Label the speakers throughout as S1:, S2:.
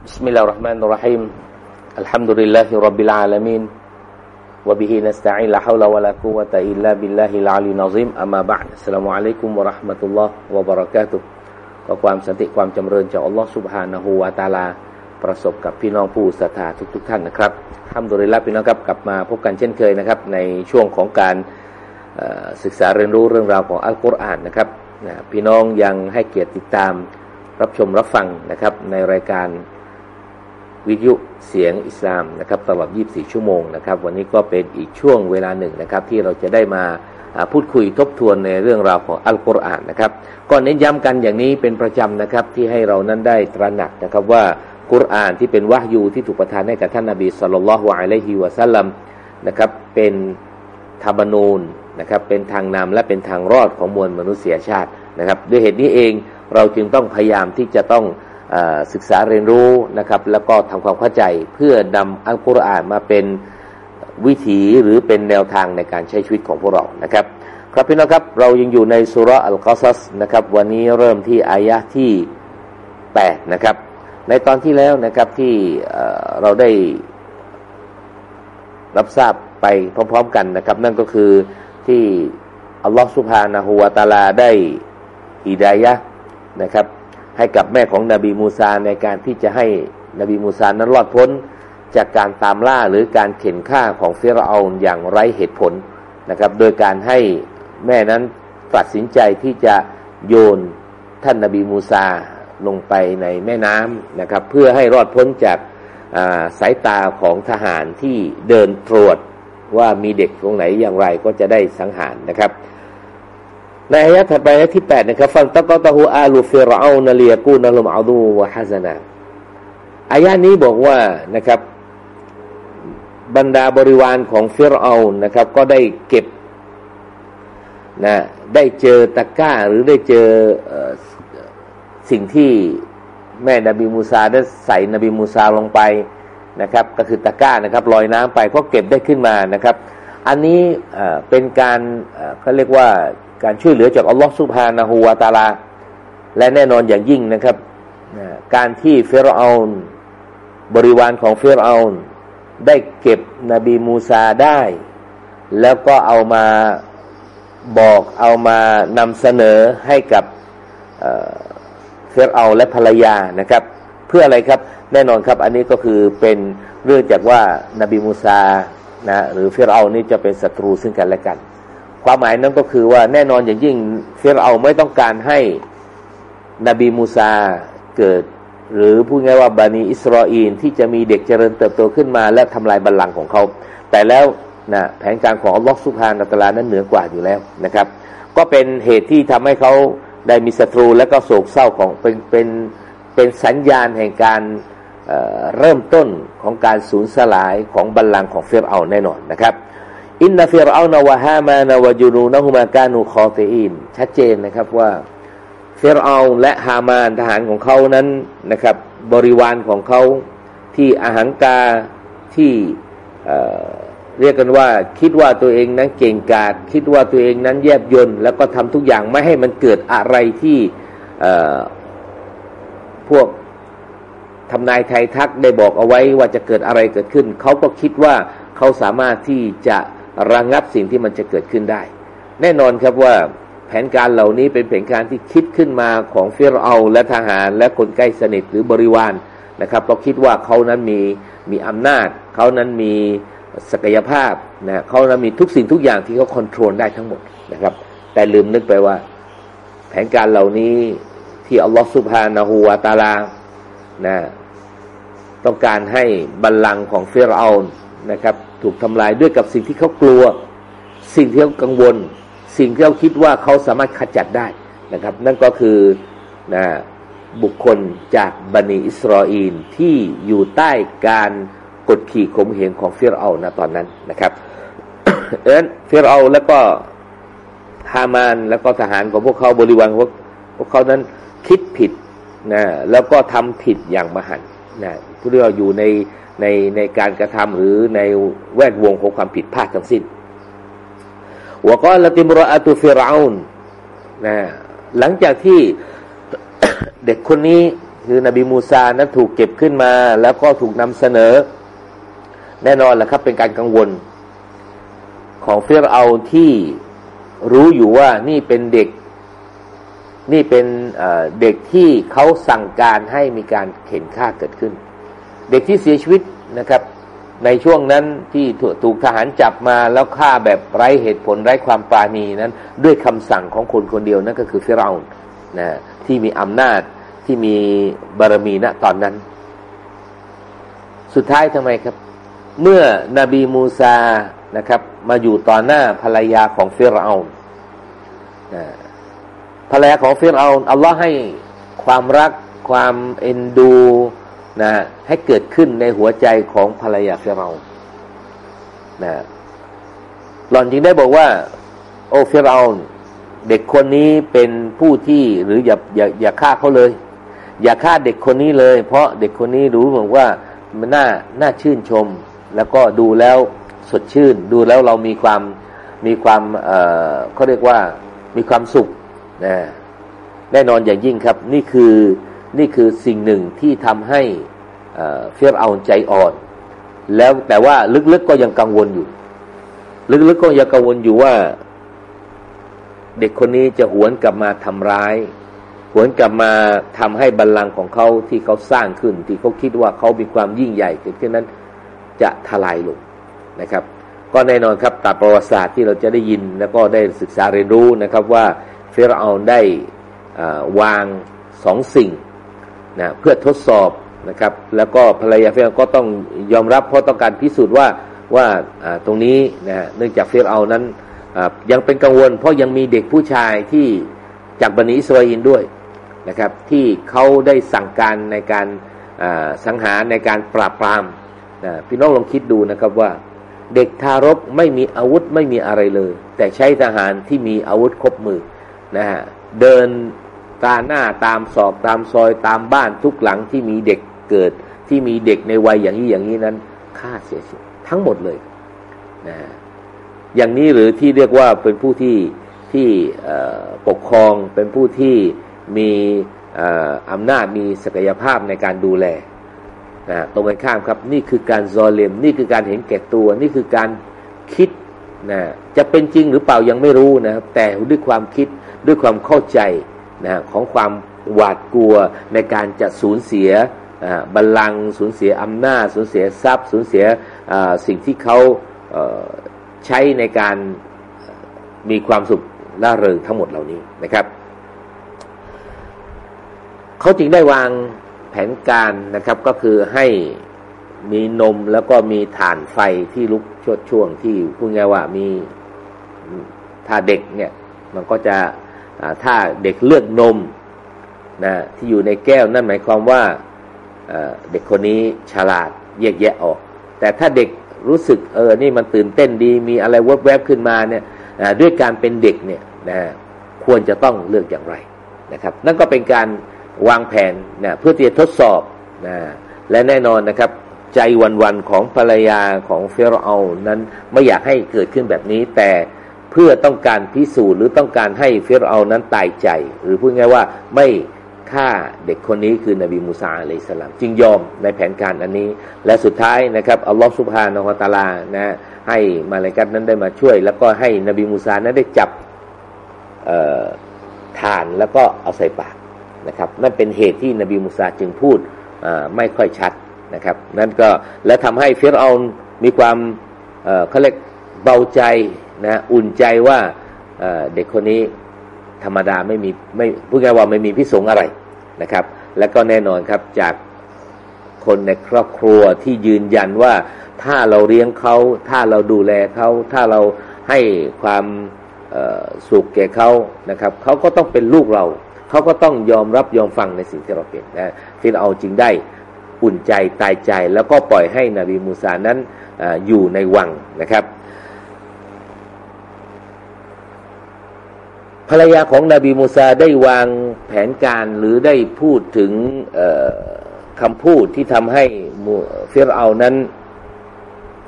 S1: بسم الله الرحمن الرحيم الحمد لله رب العالمين وبه نستعين لا حول ولا قوة إلا بالله العلي العظيم أما بعد السلام عليكم ورحمة الله وبركاته ก็ความสันติความจำเริญจากอัลลอฮ์สุบฮานะฮูวาตาลประสบกับพี่น้องผู้ศรัทธาทุกๆทท่านนะครับห้ามดุริลาพี่น้องครับกลับมาพบกันเช่นเคยนะครับ ในช่วงของการศึกษาเรียนรู้เรื่องราวของอัลกุรอานนะครับพี่น้องยังให้เกียรติติดตามรับชมรับฟังนะครับในรายการ วิทยุเสียงอิสลามนะครับตลอด 24 ชั่วโมงนะครับ วันนี้ก็เป็นอีกช่วงเวลาหนึ่งนะครับ ที่เราจะได้มาพูดคุยทบทวนในเรื่องราวของอัลกุรอานนะครับก็เน้นย้ำกันอย่างนี้เป็นประจำนะครับที่ให้เรานั้นได้ตระหนักนะครับว่ากุรอานที่เป็นวะยูที่ถูกประทานให้กับท่านนาบีสุลต่านละฮ์วะอะลัยฮิวะสัลลัมนะครับเป็นธรรมนูญนะครับเป็นทางนำและเป็นทางรอดของมวลมนุษยชาตินะครับด้วยเหตุนี้เองเราจึงต้องพยายามที่จะต้อง ศึกษาเรียนรู้นะครับแล้วก็ทำความเข้าใจเพื่อนำอัลกุรอานมาเป็นวิถีหรือเป็นแนวทางในการใช้ชีวิตของพวกเรานะครับ ครับพี่น้องครับเรายังอยู่ในสุรอัลกอซัสนะครับวันนี้เริ่มที่อายะที่8นะครับในตอนที่แล้วนะครับที่เราได้รับทราบไปพร้อม ๆ กันนะครับ นั่นก็คือที่อัลลอฮฺสุบฮานะฮูวตาลาได้อิดายะนะครับ ให้กับแม่ของนบีมูซาในการที่จะให้นบีมูซานั้นรอดพ้น จากการตามล่าหรือการเข็นฆ่าของฟิรเอาอย่างไร้เหตุผลนะครับ โดยการให้แม่นั้นตัดสินใจที่จะโยนท่านนบีมูซาลงไปในแม่น้ำนะครับ เพื่อให้รอดพ้นจากสายตาของทหารที่เดินตรวจว่ามีเด็กตรงไหนอย่างไรก็จะได้สังหารนะครับ ในอายะถัดไปอายะที่แปดนะครับฟังตะกอตะฮูอาลูฟิรเอานเลียกูนลุมอาดูวะฮัซนาอายะนี้บอกว่านะครับ บรรดาบริวารของฟิรเอานะครับ ก็ได้เก็บนะได้เจอตะก้าหรือได้เจอสิ่งที่แม่นบีมูซาได้ใส่นบีมูซาลงไปนะครับ ก็คือตะก้านะครับลอยน้ำไปก็เก็บได้ขึ้นมานะครับ อันนี้เป็นการเขาเรียกว่า การช่วยเหลือจากอัลลอฮฺสุบฮานะฮูวาตาลา และแน่นอนอย่างยิ่งนะครับ การที่เฟรเอานบริวารของเฟรเอานได้เก็บนบีมูซาได้ แล้วก็เอามาบอกเอามานำเสนอให้กับฟิรเอาน์และภรรยานะครับ เพื่ออะไรครับแน่นอนครับ อันนี้ก็คือเป็นเรื่องจากว่านบีมูซานะหรือฟิรเอาน์นี่จะเป็นศัตรูซึ่งกันและกัน ความหมายนั้นก็คือว่าแน่นอนอย่างยิ่งฟิรเอาน์ไม่ต้องการให้นบีมูซาเกิด หรือพูดง่ายว่าบานีอิสราเอลที่จะมีเด็กเจริญเติบโตขึ้นมา และทำลายบัลลังก์ของเขา แต่แล้วนะแผนการของอัลลอฮฺสุภานัตลานั้นเหนือกว่าอยู่แล้วนะครับ ก็เป็นเหตุที่ทำให้เขาได้มีศัตรูและก็โศกเศร้าของเป็นเป็นเป็นสัญญาณแห่งการเเริ่มต้นของการสูญสลายของบัลลังก์ของเฟรเอาแน่นอนนะครับ อินนาฟิรเอานาวะฮามานาวะจูนูนะฮุมากานูคอเตอินชัดเจนนะครับว่าเฟิรเอาและฮามานทหารของเขานั้นนะครับ บริวารของเขาที่อาหังกาที่เรียกกันว่าคิดว่าตัวเองนั้นเก่งกาจคิดว่าตัวเองนั้นแยบยนแล้วก็ทำทุกอย่างไม่ให้มันเกิดอะไรที่พวกทำนายไทยทักได้บอกเอาไว้ว่าจะเกิดอะไรเกิดขึ้น เขาก็คิดว่าเขาสามารถที่จะ ระงงับสิ่งที่มันจะเกิดขึ้นได้ แน่นอนครับว่าแผนการเหล่านี้เป็นแผนการที่คิดขึ้นมาของฟิรเอาและทหารและคนใกล้สนิทหรือบริวารนะครับเพราะคิดว่าเขานั้นมีมีอำนาจ เขานั้นมีศักยภาพนะเขานั้นมีทุกสิ่งทุกอย่างที่เขาควบคุมได้ทั้งหมดนะครับ แต่ลืมนึกไปว่า แผนการเหล่านี้ที่อัลลอฮฺสุบฮานะฮูวาตาลานะต้องการให้บัลลังก์ของฟิรเอา นะครับ ถูกทำลายด้วยกับสิ่งที่เขากลัว สิ่งที่เขากังวล สิ่งที่เขาคิดว่าเขาสามารถขจัดได้นะครับ นั่นก็คือนะบุคคลจากบันิอิสราเอลที่อยู่ใต้การกดขี่ข่มเหงของฟิรเอานะตอนนั้นนะครับเอ็นฟิรเอาแล้วก็ฮามานแล้วก็ทหารของพวกเขาบริวารพวกพวกเขานั้นคิดผิดนะแล้วก็ทำผิดอย่างมหันนะผู้เรียกว่าอยู่ใน ในในการกระทำหรือในแวดวงของความผิดพลาดทั้งสิ้นวกอลติมรอตุฟิราอุนนะหลังจากที่เด็กคนนี้คือนบีมูซานั้นถูกเก็บขึ้นมา แล้วก็ถูกนำเสนอ แน่นอนแหละครับเป็นการกังวล ของเฟรเอาที่รู้อยู่ว่านี่เป็นเด็ก นี่เป็นเด็กที่เขาสั่งการให้มีการเข็นฆ่าเกิดขึ้น เด็กที่เสียชีวิตนะครับ ในช่วงนั้นที่ถูกทหารจับมาแล้วฆ่าแบบไร้เหตุผลไร้ความปราณีนั้น ด้วยคำสั่งของคนคนเดียวนั่นก็คือเฟรเอานะที่มีอำนาจที่มีบารมีณตอนนั้น สุดท้ายทำไมครับ เมื่อนบีมูซานะครับ มาอยู่ต่อหน้าภรรยาของฟิรเอาภรรยาของฟิรเอาอัลลอฮ์ให้ความรักความเอ็นดู นะให้เกิดขึ้นในหัวใจของภรรยาฟิรเอานะหล่อนจึงได้บอกว่า โอ้ฟิรเอาเด็กคนนี้เป็นผู้ที่หรืออย่าอย่าอย่าฆ่าเขาเลย อย่าฆ่าเด็กคนนี้เลย เพราะเด็กคนนี้รู้เหมือนว่ามันน่าน่าชื่นชม แล้วก็ดูแล้วสดชื่น ดูแล้วเรามีความมีความเอ่อเขาเรียกว่ามีความสุขนะแน่นอนอย่างยิ่งครับ นี่คือ นี่คือสิ่งหนึ่งที่ทำให้เฟียเอาใจอ่อน แล้วแต่ว่าลึกๆก็ยังกังวลอยู่ ลึกๆก็ยังกังวลอยู่ว่า เด็กคนนี้จะหวนกลับมาทำร้าย หวนกลับมาทำให้บัลลังก์ของเขาที่เขาสร้างขึ้น ที่เขาคิดว่าเขามีความยิ่งใหญ่เกิดขึ้นนั้น จะทลายลงนะครับ ก็แน่นอนครับตามประวัติศาสตร์ที่เราจะได้ยินแล้วก็ได้ศึกษาเรียนรู้นะครับว่าเฟรเอาได้วางสองสิ่ง นะเพื่อทดสอบนะครับแล้วก็ภรรยาเฟรก็ต้องยอมรับเพราะต้องการพิสูจน์ว่าว่าตรงนี้นะเนื่องจากเฟรเอานั้นยังเป็นกังวล เพราะยังมีเด็กผู้ชายที่จากบันิอิสราเอลด้วยนะครับที่เขาได้สั่งการในการสังหารในการปราบปรามนะพี่น้องลองคิดดูนะครับว่าเด็กทารกไม่มีอาวุธไม่มีอะไรเลย แต่ใช้ทหารที่มีอาวุธครบมือนะฮะเดิน ตาหน้าตามศอกตามซอยตามบ้านทุกหลังที่มีเด็กเกิด ที่มีเด็กในวัยอย่างนี้อย่างนี้นั้นฆ่าเสียชีวิตทั้งหมดเลยนะอย่างนี้หรือที่เรียกว่าเป็นผู้ที่ที่ปกครองเป็นผู้ที่มีอำนาจมีศักยภาพในการดูแลนะตรงกันข้ามครับ นี่คือการซอเลม นี่คือการเห็นแก่ตัว นี่คือการคิดนะจะเป็นจริงหรือเปล่ายังไม่รู้นะครับแต่ด้วยความคิดด้วยความเข้าใจ นะของความหวาดกลัวในการจะสูญเสียบัลลังก์สูญเสียอำนาจสูญเสียทรัพย์สูญเสียสิ่งที่เขาใช้ในการมีความสุขล่าเริงทั้งหมดเหล่านี้นะครับ เขาจึงได้วางแผนการนะครับก็คือให้มีนมแล้วก็มีฐานไฟที่ลุกชดช่วงที่พูดง่ายว่ามีถ้าเด็กเนี่ยมันก็จะ ถ้าเด็กเลือกนมนะที่อยู่ในแก้วนั่นหมายความว่าเด็กคนนี้ฉลาดแยกแยะออก แต่ถ้าเด็กรู้สึกเออนี่มันตื่นเต้นดีมีอะไรแวบๆขึ้นมาเนี่ยด้วยการเป็นเด็กเนี่ยนะควรจะต้องเลือกอย่างไรนะครับ นั่นก็เป็นการวางแผนนะเพื่อที่จะทดสอบนะและแน่นอนนะครับใจวันๆของภรรยาของเฟรเอานั้นไม่อยากให้เกิดขึ้นแบบนี้แต่ เพื่อต้องการพิสูจน์หรือต้องการให้เฟรเอานั้นตายใจ หรือพูดง่ายว่าไม่ฆ่าเด็กคนนี้คือนบีมูซาอะลัยสลามจึงยอมในแผนการอันนี้ และสุดท้ายนะครับอัลลอฮฺสุบฮานาอัตาลานะให้มาเลกัดนั้นได้มาช่วย แล้วก็ให้นบีมูซานั้นได้จับฐานแล้วก็เอาใส่ปากนะครับนั่นเป็นเหตุที่นบีมูซาจึงพูดไม่ค่อยชัดนะครับนั่นก็และทำให้ฟิรเอามีความเขาเรียกเบาใจ นะอุ่นใจว่าเด็กคนนี้ธรรมดาไม่มีไม่พูดง่ายว่าไม่มีพิสงอะไรนะครับ และก็แน่นอนครับจากคนในครอบครัวที่ยืนยันว่าถ้าเราเลี้ยงเขาถ้าเราดูแลเขาถ้าเราให้ความสุขแก่เขานะครับเขาก็ต้องเป็นลูกเรา เขาก็ต้องยอมรับยอมฟังในสิ่งที่เราเป็นนะที่เราเอาจริงได้อุ่นใจตายใจแล้วก็ปล่อยให้นบีมูซานั้นออยู่ในวังนะครับ ภรรยาของนบีมูซาได้วางแผนการหรือได้พูดถึงคำพูดที่ทำให้เฟรเอานั้น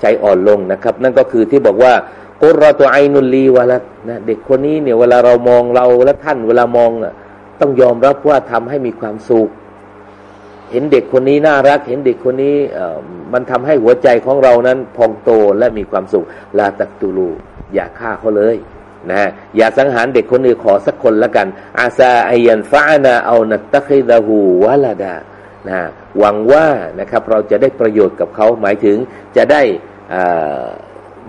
S1: ใจอ่อนลงนะครับ นั่นก็คือที่บอกว่ากุรตัวไอนุลีวะละนะเด็กคนนี้เนี่ยเวลาเรามองเราและท่านเวลามองต้องยอมรับว่าทำให้มีความสุข เห็นเด็กคนนี้น่ารัก เห็นเด็กคนนี้มันทำให้หัวใจของเรานั้นพองโตและมีความสุขลาตักตูลูอย่าฆ่าเขาเลย นะฮะอย่าสังหารเด็กคนอื่นขอสักคนละกัน อาซาอายันฟานาเอานัตตะคิดาหูวะลาดานะหวังว่านะครับเราจะได้ประโยชน์กับเขาหมายถึงจะได้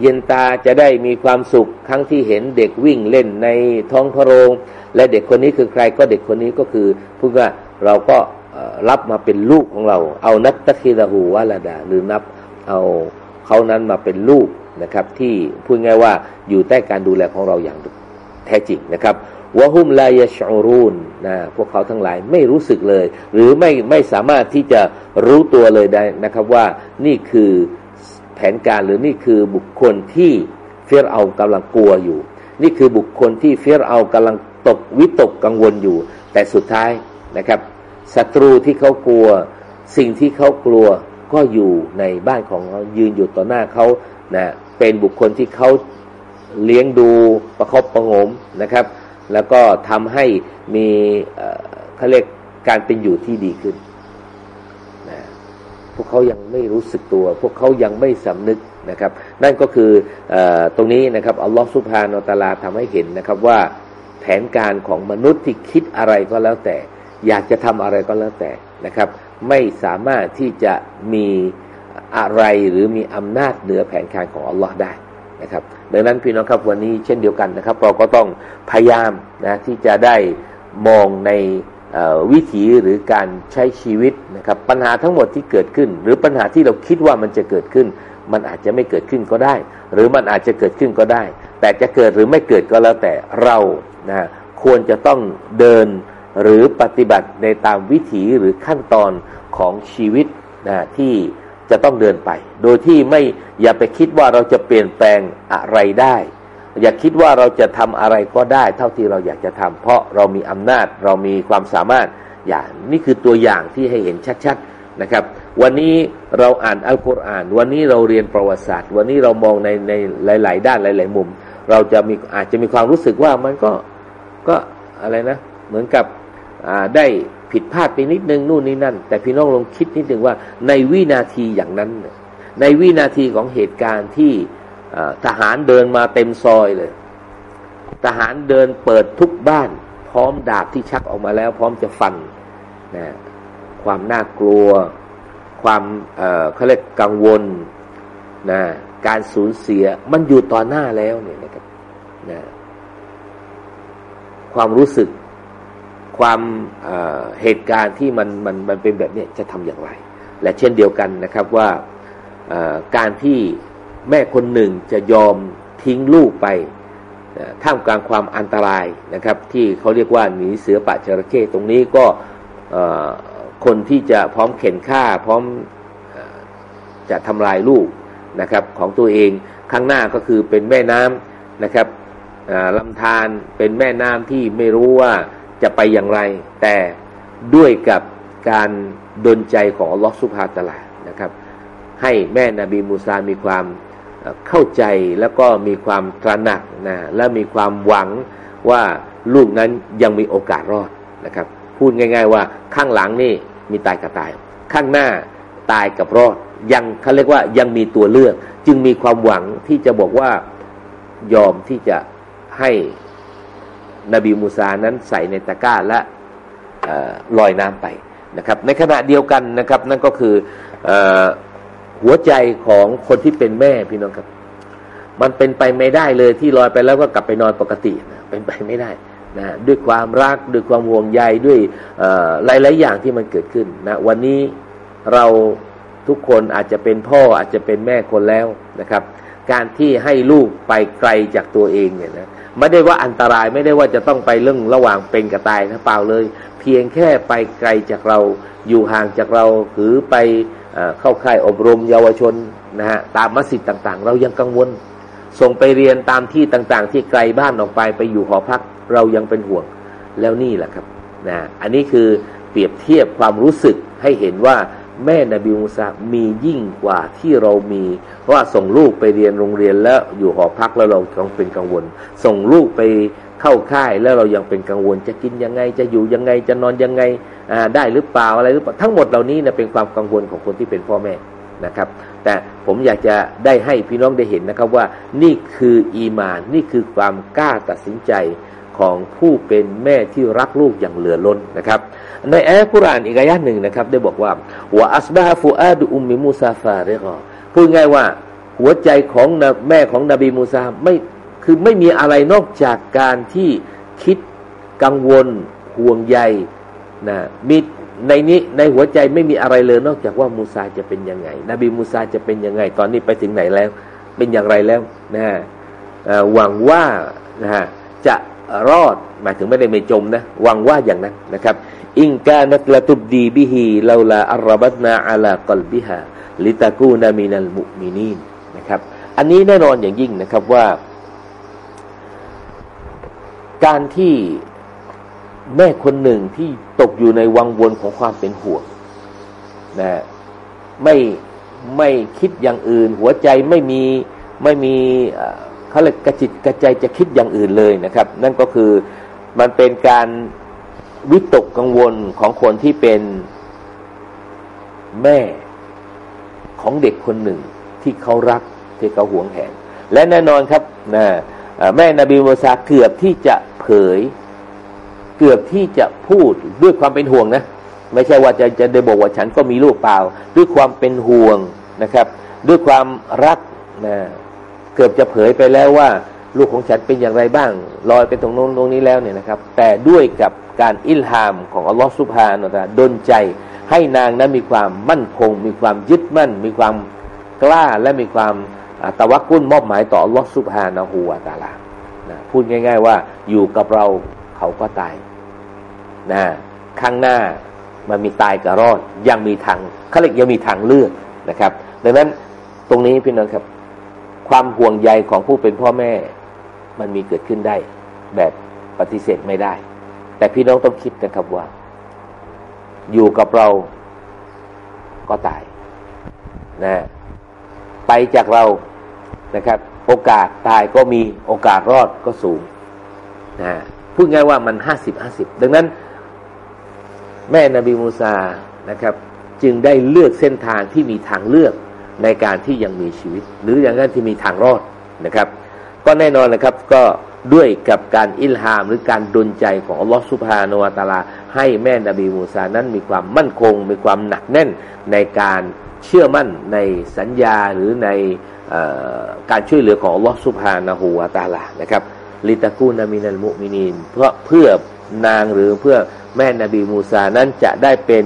S1: เย็นตาจะได้มีความสุขครั้งที่เห็นเด็กวิ่งเล่นในท้องพระโรง และเด็กคนนี้คือใครก็เด็กคนนี้ก็คือพูดว่าเราก็รับมาเป็นลูกของเรา เอานัตตะคิดาหูวะลาดาหรือนับเอาเขานั้นมาเป็นลูก นะครับที่พูดง่ายว่าอยู่ใต้การดูแลของเราอย่างแท้จริงนะครับวะฮุมลายชอรูนนะพวกเขาทั้งหลายไม่รู้สึกเลย หรือไม่ไม่สามารถที่จะรู้ตัวเลยได้นะครับว่านี่คือแผนการหรือนี่คือบุคคลที่เฟียรเอากำลังกลัวอยู่ นี่คือบุคคลที่เฟียรเอากำลังตกวิตกกังวลอยู่ แต่สุดท้ายนะครับศัตรูที่เขากลัว สิ่งที่เขากลัวก็อยู่ในบ้านของเขายืนอยู่ต่อหน้าเขา นะเป็นบุคคลที่เขาเลี้ยงดูประคบประงมนะครับ แล้วก็ทำให้มีเขาเรียกการเป็นอยู่ที่ดีขึ้นนะพวกเขายังไม่รู้สึกตัว พวกเขายังไม่สำนึกนะครับ นั่นก็คืออตรงนี้นะครับอัลลอฮฺสุภาโนตาลาทำให้เห็นนะครับว่าแผนการของมนุษย์ที่คิดอะไรก็แล้วแต่ อยากจะทำอะไรก็แล้วแต่นะครับ ไม่สามารถที่จะมี อะไรหรือมีอำนาจเหนือแผนการของอัลลอฮ์ได้นะครับดังนั้นพี่น้องครับวันนี้เช่นเดียวกันนะครับ เราก็ต้องพยายามนะที่จะได้มองในวิถีหรือการใช้ชีวิตนะครับปัญหาทั้งหมดที่เกิดขึ้น หรือปัญหาที่เราคิดว่ามันจะเกิดขึ้น มันอาจจะไม่เกิดขึ้นก็ได้ หรือมันอาจจะเกิดขึ้นก็ได้ แต่จะเกิดหรือไม่เกิดก็แล้วแต่เรานะควรจะต้องเดินหรือปฏิบัติในตามวิถีหรือขั้นตอนของชีวิตนะที่ จะต้องเดินไป โดยที่ไม่อย่าไปคิดว่าเราจะเปลี่ยนแปลงอะไรได้ อย่าคิดว่าเราจะทำอะไรก็ได้ เท่าที่เราอยากจะทำเพราะเรามีอำนาจเรามีความสามารถอย่างนี่คือตัวอย่างที่ให้เห็นชัดๆนะครับ วันนี้เราอ่านอัลกุรอาน วันนี้เราเรียนประวัติศาสตร์ วันนี้เรามองในในหลาย ๆ ด้านหลาย ๆ มุม เราจะมีอาจจะมีความรู้สึกว่ามันก็ก็อะไรนะ เหมือนกับได้ ผิดพลาดไปนิดนึงนู่นนี่นั่น แต่พี่น้องลองคิดนิดนึงว่า ในวินาทีอย่างนั้น ในวินาทีของเหตุการณ์ที่ทหารเดินมาเต็มซอยเลย ทหารเดินเปิดทุกบ้าน พร้อมดาบที่ชักออกมาแล้ว พร้อมจะฟันนะความน่ากลัว ความเขาเรียกกังวลนะการสูญเสียมันอยู่ต่อหน้าแล้วเนี่ยนะครับนะความรู้สึก ความเหตุการณ์ที่มันมันมันเป็นแบบนี้จะทำอย่างไร และเช่นเดียวกันนะครับว่าการที่แม่คนหนึ่งจะยอมทิ้งลูกไปท่ามกลางความอันตรายนะครับ ที่เขาเรียกว่าหนีเสือป่าจระเข้ตรงนี้ก็คนที่จะพร้อมเข็นฆ่าพร้อมจะทำลายลูกนะครับของตัวเองข้างหน้าก็คือเป็นแม่น้ำนะครับลำธารเป็นแม่น้ำที่ไม่รู้ว่า จะไปอย่างไร แต่ด้วยกับการดนใจของลอสุภาตลานะครับ ให้แม่นบีมูซามีความเข้าใจแล้วก็มีความตระหนักนะและมีความหวังว่าลูกนั้นยังมีโอกาสรอดนะครับ พูดง่าย ๆ ว่าข้างหลังนี่มีตายกับตาย ข้างหน้าตายกับรอด ยังเขาเรียกว่ายังมีตัวเลือก จึงมีความหวังที่จะบอกว่ายอมที่จะให้ นบีมูซานั้นใส่ในตะกร้าและลอยน้ำไปนะครับ ในขณะเดียวกันนะครับ นั่นก็คือหัวใจของคนที่เป็นแม่พี่น้องครับ มันเป็นไปไม่ได้เลยที่ลอยไปแล้วก็กลับไปนอนปกตินะเป็นไปไม่ได้นะด้วยความรักด้วยความห่วงใยด้วยหลายๆอย่างที่มันเกิดขึ้นนะวันนี้เราทุกคนอาจจะเป็นพ่ออาจจะเป็นแม่คนแล้วนะครับ การที่ให้ลูกไปไกลจากตัวเองเนี่ยนะ ไม่ได้ว่าอันตรายไม่ได้ว่าจะต้องไปเรื่องระหว่างเป็นกับตายนะเปล่าเลย เพียงแค่ไปไกลจากเราอยู่ห่างจากเราหรือไปเข้าค่ายอบรมเยาวชนนะฮะตามมัสยิดต่างๆ เรายังกังวล ส่งไปเรียนตามที่ต่างๆ ที่ไกลบ้านออกไปไปอยู่หอพักเรายังเป็นห่วงแล้วนี่แหละครับนะอันนี้คือเปรียบเทียบความรู้สึกให้เห็นว่า แม่นบีมูซามียิ่งกว่าที่เรามีว่าส่งลูกไปเรียนโรงเรียนแล้วอยู่หอพักแล้วเราต้องเป็นกังวล ส่งลูกไปเข้าค่ายแล้วเรายังเป็นกังวล จะกินยังไงจะอยู่ยังไงจะนอนยังไงได้หรือเปล่าอะไรหรือเปล่าทั้งหมดเหล่านี้นะเป็นความกังวลของคนที่เป็นพ่อแม่นะครับ แต่ผมอยากจะได้ให้พี่น้องได้เห็นนะครับว่านี่คืออีมาน นี่คือความกล้าตัดสินใจ ของผู้เป็นแม่ที่รักลูกอย่างเหลือล้นนะครับ ในแอคุรานอีกอายะหนึ่งนะครับ ได้บอกว่าวะอัสบาฟูอาดูอุมมิมูซาฟาเรกอพูดง่ายว่าหัวใจของแม่ของนบีมูซาไม่คือไม่มีอะไรนอกจากการที่คิดกังวลห่วงใยนะมีในนี้ในหัวใจไม่มีอะไรเลยนอกจากว่ามูซาจะเป็นยังไง นบีมูซาจะเป็นยังไง ตอนนี้ไปถึงไหนแล้ว เป็นอย่างไรแล้วนะหวังว่านะฮะจะ รอด หมายถึงไม่ได้ไม่จมนะหวังว่าอย่างนั้นนะครับ อิงกานักละตุบดีบิฮีลาลาอัลรบัตนาอัลากลบิฮาลิตากูนามินัลมุมินีนนะครับ อันนี้แน่นอนอย่างยิ่งนะครับว่า การที่แม่คนหนึ่งที่ตกอยู่ในวังวนของความเป็นห่วงนะไม่ไม่คิดอย่างอื่น หัวใจไม่มีไม่มี เขาเลยกระจิตกระใจจะคิดอย่างอื่นเลยนะครับ นั่นก็คือมันเป็นการวิตกกังวลของคนที่เป็นแม่ของเด็กคนหนึ่งที่เขารักที่เขาหวงแหน และแน่นอนครับนะแม่นบีมูซาเกือบที่จะเผย เกือบที่จะพูดด้วยความเป็นห่วงนะ ไม่ใช่ว่าจะจะได้บอกว่าฉันก็มีลูกเปล่า ด้วยความเป็นห่วงนะครับ ด้วยความรักนะ เกือบจะเผยไปแล้วว่า ลูกของฉันเป็นอย่างไรบ้าง ลอยไปตรงโน้นตรงนี้แล้วเนี่ยนะครับ แต่ด้วยกับการอิลฮามของอัลลอฮฺสุบฮานาตะดนใจให้นางนั้นมีความมั่นคง มีความยึดมั่น มีความกล้าและมีความตะวักกุ้นมอบหมายต่ออัลลอฮฺสุบฮานาหูวาตาลานะพูดง่าย ๆ ว่าอยู่กับเราเขาก็ตายนะข้างหน้ามันมีตายกับรอดยังมีทางเขาเรียกยังมีทางเลือกนะครับ ดังนั้นตรงนี้พี่น้องครับ ความห่วงใยของผู้เป็นพ่อแม่ มันมีเกิดขึ้นได้แบบปฏิเสธไม่ได้ แต่พี่น้องต้องคิดนะครับว่า อยู่กับเราก็ตายนะไปจากเรานะครับ โอกาสตายก็มีโอกาสรอดก็สูงนะพูดง่ายว่ามันห้าสิบห้าสิบดังนั้น แม่นบีมูซานะครับ จึงได้เลือกเส้นทางที่มีทางเลือก ในการที่ยังมีชีวิต หรืออย่างนั้นที่มีทางรอดนะครับ ก็แน่นอนนะครับก็ด้วยกับการอิลฮามหรือการดลใจของอัลลอฮฺสุบฮานวตาลา ให้แม่นบีมูซานั้นมีความมั่นคง มีความหนักแน่นในการเชื่อมั่นในสัญญาหรือในการช่วยเหลือของอัลลอฮฺสุบฮานาหูวตาลานะครับลิตากูนามินัลมุมินีนเพราะเพื่อนางหรือเพื่อแม่นบีมูซานั้นจะได้เป็น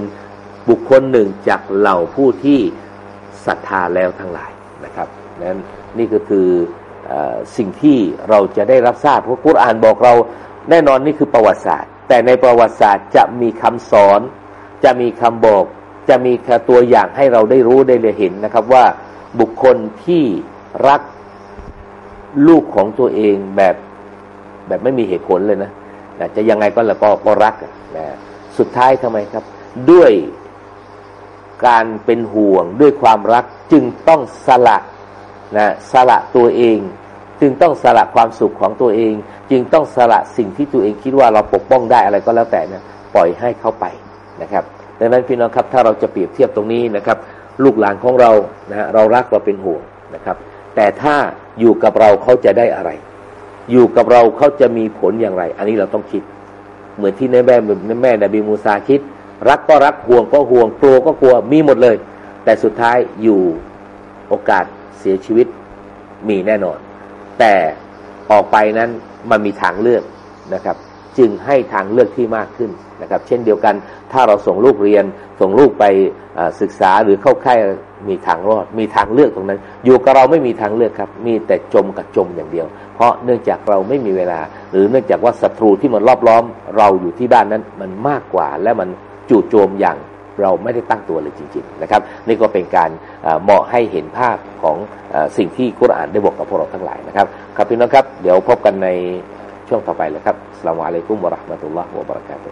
S1: บุคคลหนึ่งจากเหล่าผู้ที่ ศรัทธาแล้วทั้งหลายนะครับนั้นนี่ก็คืออสิ่งที่เราจะได้รับทราบเพราะกุรอานบอกเราแน่นอนนี่คือประวัติศาสตร์ แต่ในประวัติศาสตร์จะมีคำสอน จะมีคำบอก จะมีตัวอย่างให้เราได้รู้ได้เห็นนะครับว่าบุคคลที่รักลูกของตัวเองแบบแบบไม่มีเหตุผลเลยนะนะจะยังไงก็แล้วก็รักนะสุดท้ายทำไมครับ ด้วย การเป็นห่วงด้วยความรักจึงต้องสละนะสละตัวเอง จึงต้องสละความสุขของตัวเอง จึงต้องสละสิ่งที่ตัวเองคิดว่าเราปกป้องได้อะไรก็แล้วแต่นะปล่อยให้เขาไปนะครับ ดังนั้นพี่น้องครับถ้าเราจะเปรียบเทียบตรงนี้นะครับ ลูกหลานของเรานะเรารักเราเป็นห่วงนะครับ แต่ถ้าอยู่กับเราเขาจะได้อะไร อยู่กับเราเขาจะมีผลอย่างไร อันนี้เราต้องคิด เหมือนที่ในแม่ในแม่นบีมูซาคิด รักก็รักห่วงก็ห่วงกลัวก็กลัวมีหมดเลย แต่สุดท้ายอยู่โอกาสเสียชีวิตมีแน่นอน แต่ออกไปนั้นมันมีทางเลือกนะครับ จึงให้ทางเลือกที่มากขึ้นนะครับ เช่นเดียวกันถ้าเราส่งลูกเรียนส่งลูกไปศึกษาหรือเข้าค่ายมีทางรอด มีทางเลือกตรงนั้น อยู่กับเราไม่มีทางเลือกครับ มีแต่จมกับจมอย่างเดียว เพราะเนื่องจากเราไม่มีเวลา หรือเนื่องจากว่าศัตรูที่มันรอบล้อม เราอยู่ที่บ้านนั้นมันมากกว่าและมัน จู่โจมอย่างเราไม่ได้ตั้งตัวเลยจริงๆนะครับนี่ก็เป็นการเหมาะให้เห็นภาพของสิ่งที่กุรอานได้บอกกับพวกเราทั้งหลายนะครับครับพี่น้องครับเดี๋ยวพบกันในช่วงต่อไปเลยครับสลามอะลัยกุมวะราะห์มะตุลลอฮ์วะบะเราะกาตุ